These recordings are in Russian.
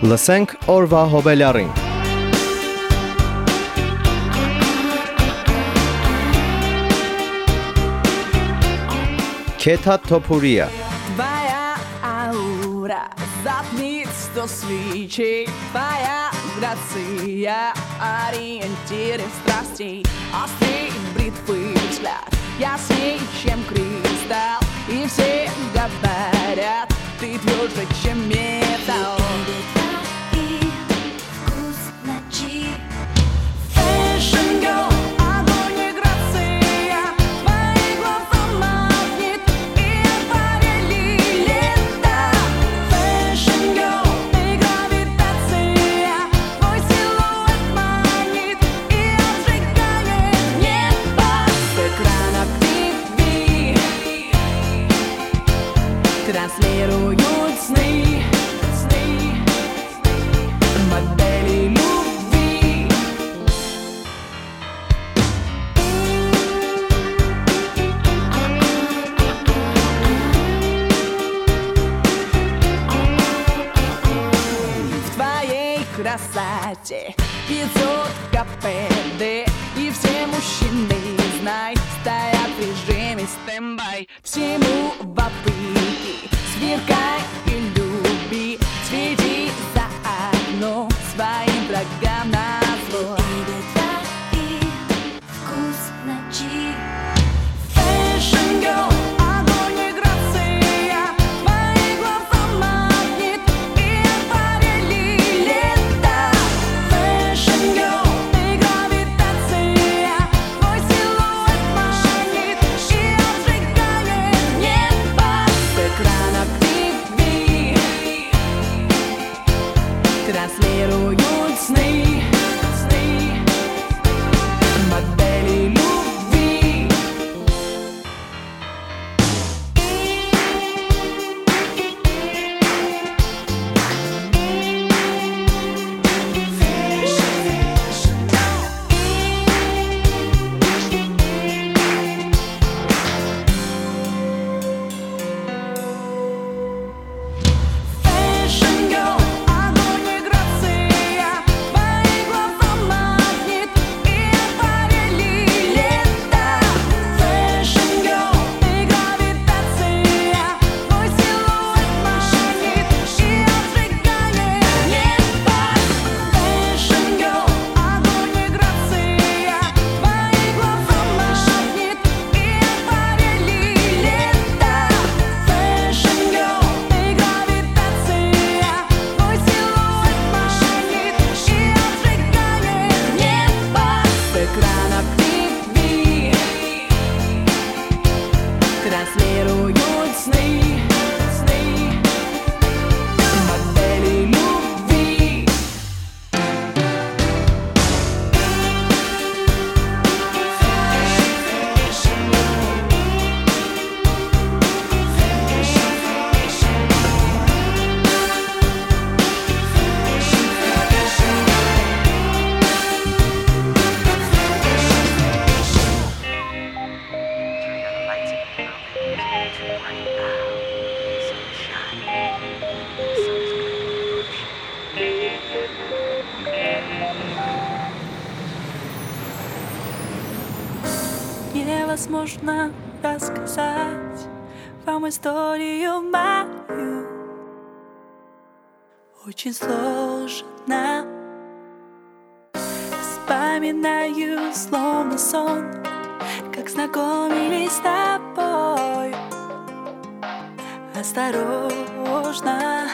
Լսենք օրվա հոբելյարին։ Քեթա Թոփուրիա Твоя аура затмит сто свечей Твоя грация ориентиры страстей Острей бритвы взгляд ясней, чем кристалл И все говорят, ты тверже, чем металл Нужно рассказать вам историю мою. Очень сложно. Вспоминаю, словно сон, как знакомились с тобой. Осторожно.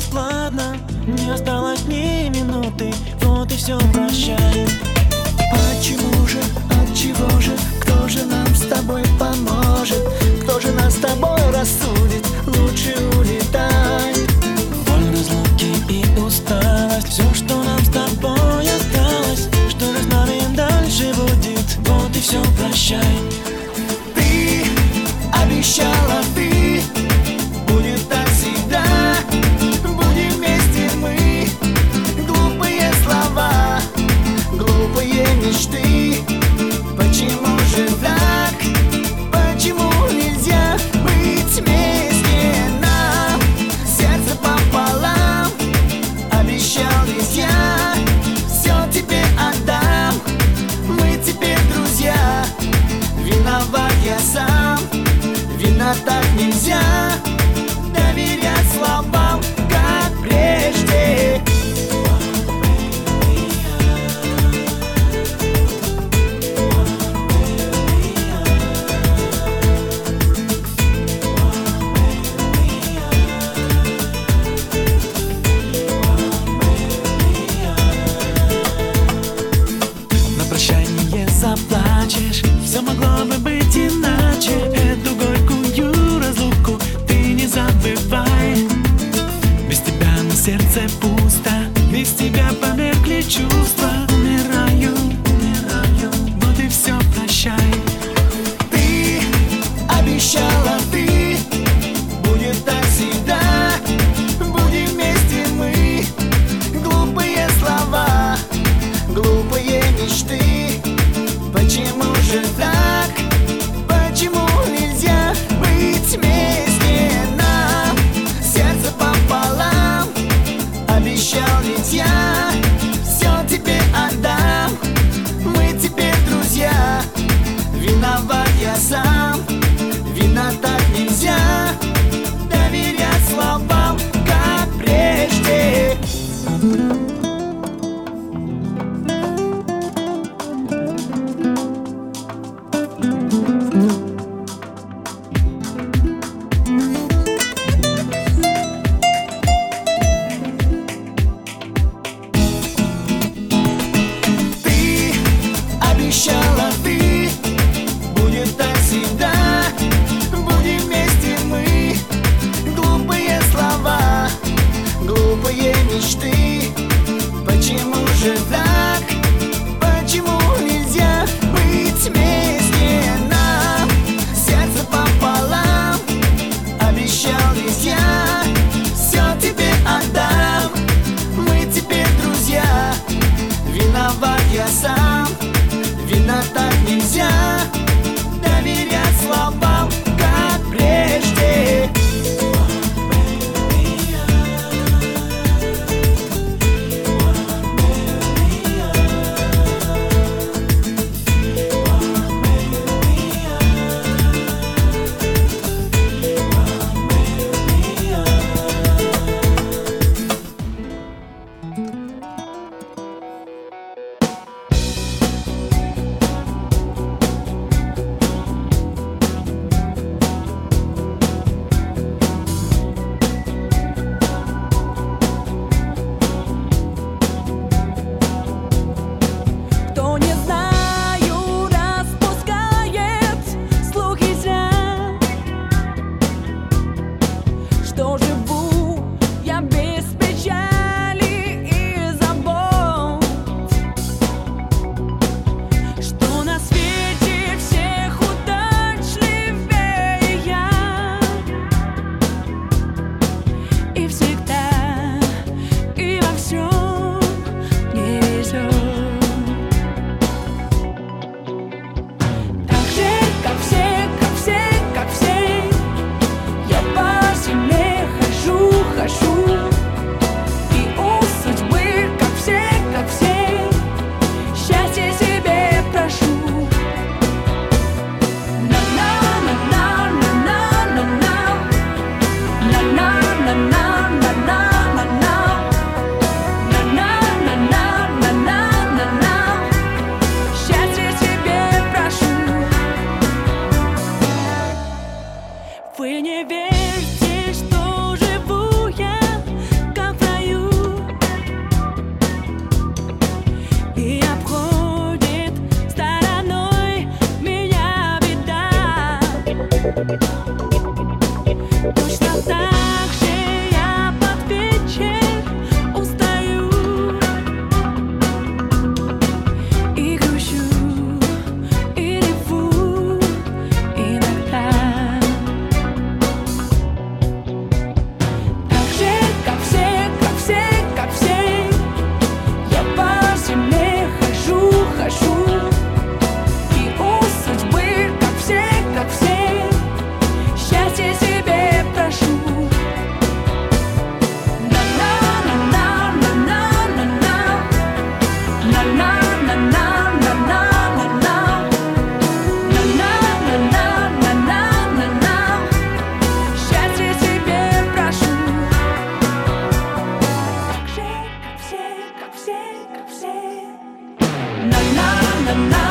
Все не choose the night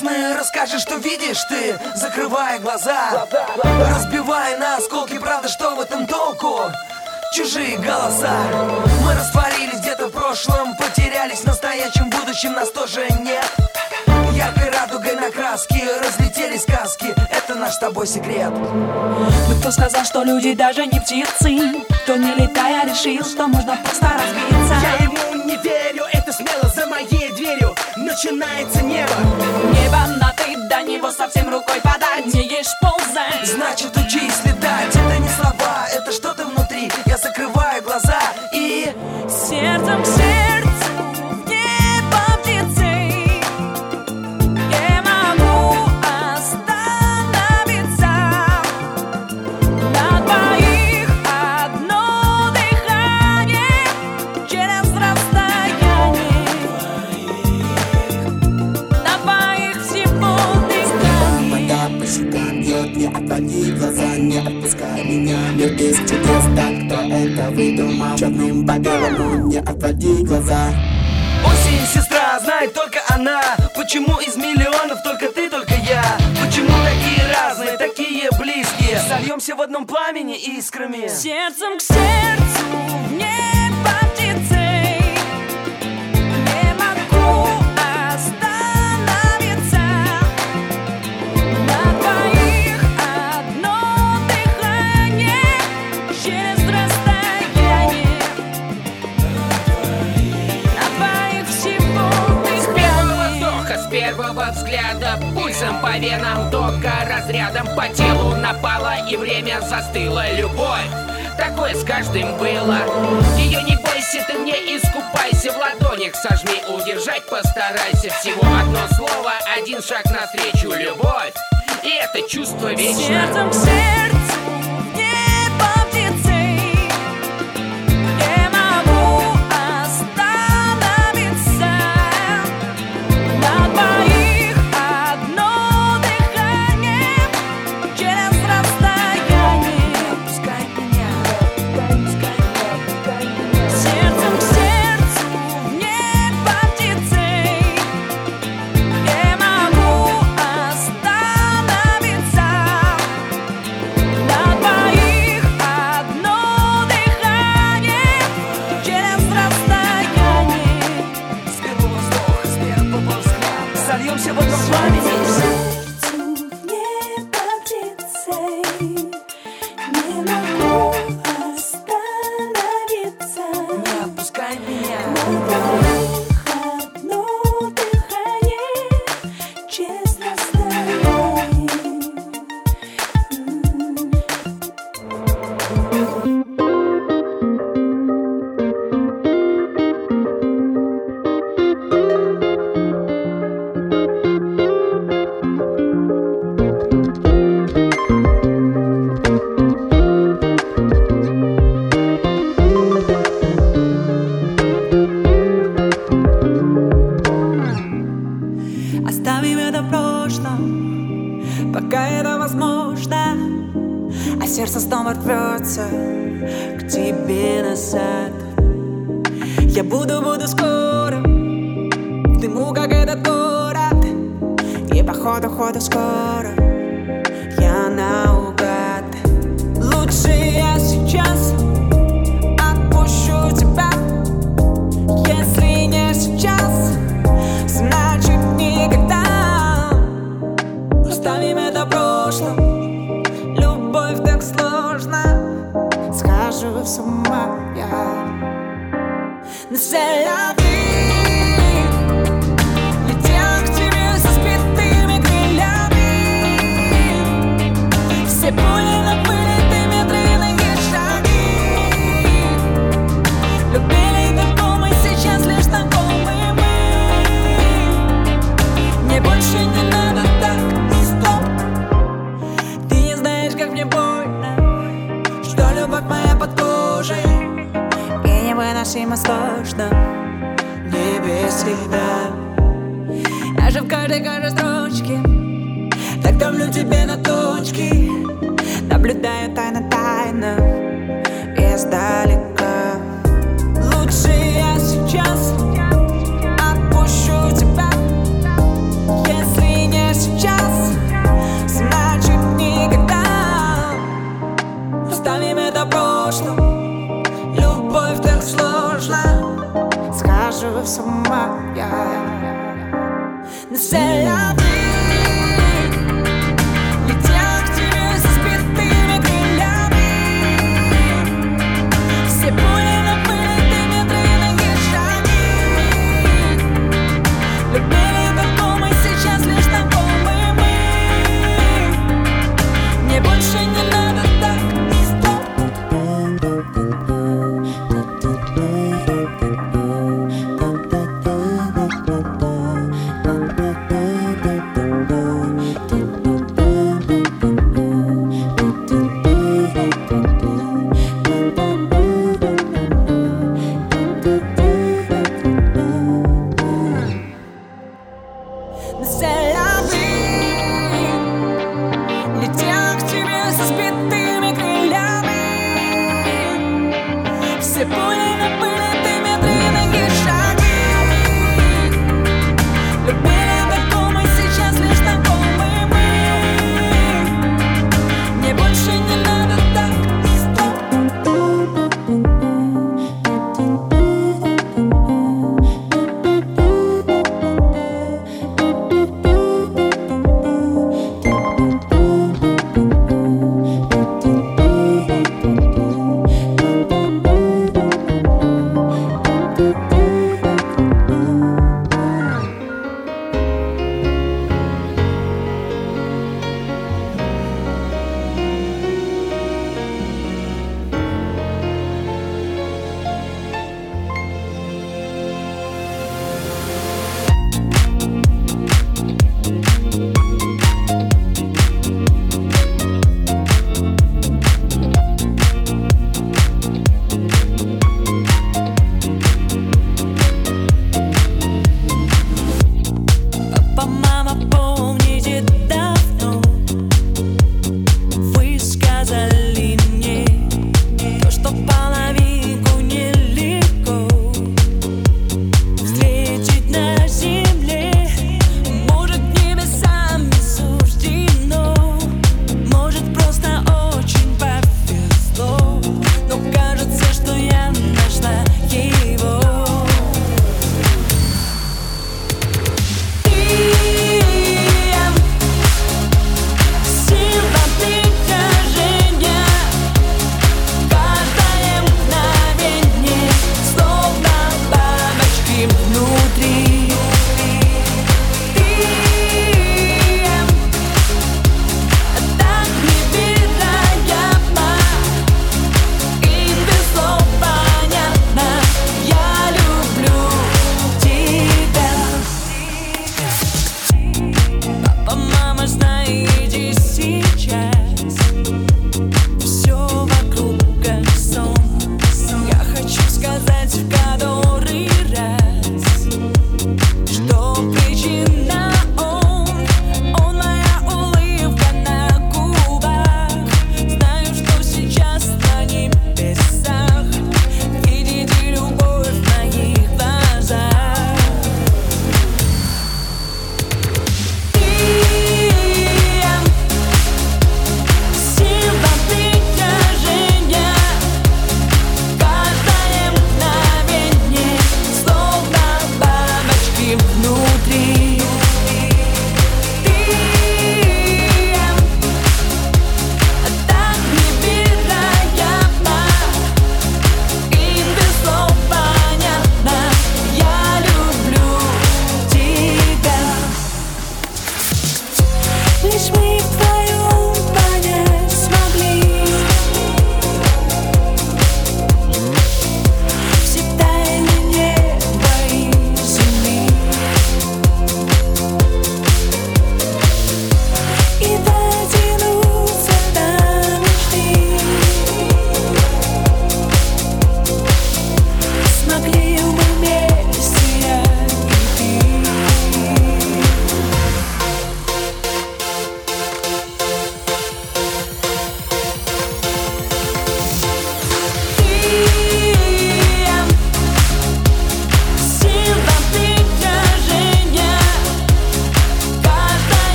сны расскажешь, что видишь ты, закрывая глаза. Разбивая на осколки, правды, что в этом толку? Чужие голоса. Мы растворились где-то в прошлом Потерялись в настоящем будущем Нас тоже нет. Яркой радугой на краске разлетели сказки. Это наш с тобой секрет. Но кто сказал, что люди даже не птицы Кто не летая решил, что можно просто разбиться. Я ему не верю, это смело за моей дверью Начинается небо. Bo stawcem rukoj pada. Выйду молчаным по белому Не отводи глаза. Осень, сестра, знает только она. Почему из миллионов только ты, только я? Почему такие разные, такие близкие? Сольемся в одном пламени искрами. Сердцем к сердцу венам, тока разрядом. По телу напала и время застыло. Любовь, такое с каждым было Ее не бойся, ты мне искупайся. В ладонях сожми, удержать постарайся. Всего одно слово, один шаг навстречу. Любовь, и это чувство вечно Сердцем к Но c'est невыносимо сложно Не без тебя Я же в каждой, каждой строчке Так давлю тебе на точки. Наблюдаю тайно-тайно Издалека. Лучше я сейчас отпущу тебя. Если не сейчас, значит никогда. Оставим это в Схожу с ума я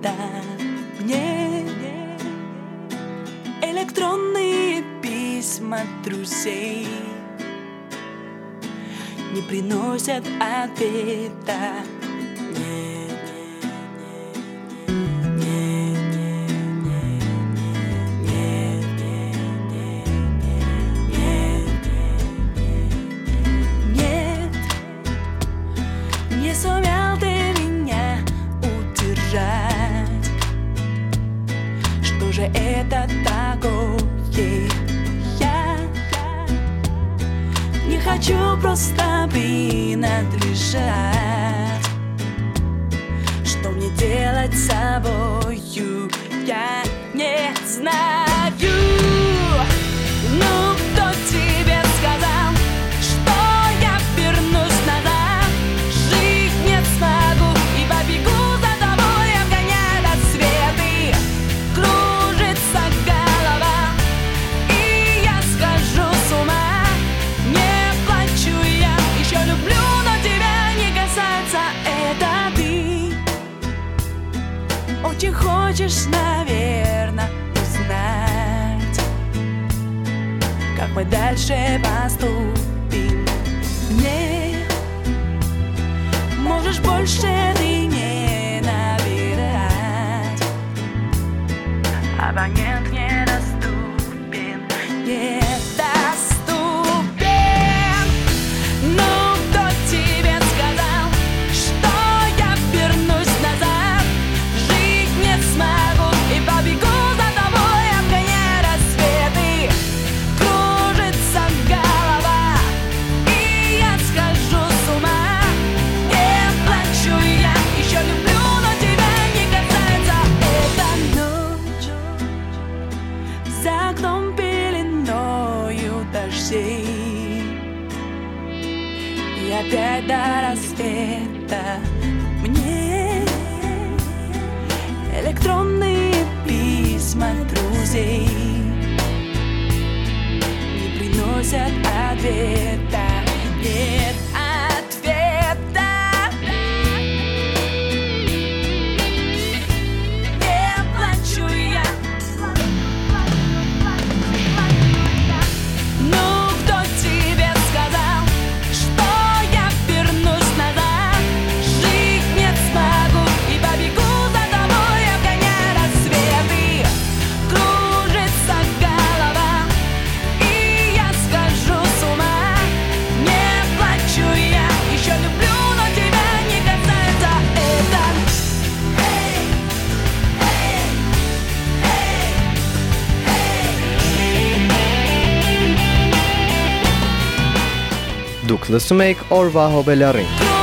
это мне Электронные письма друзей Не приносят ответа. хочу просто принадлежать. Что мне делать с собою, я не знаю. мы дальше поступим. Լսում եք Օրվա Հոբելյարին։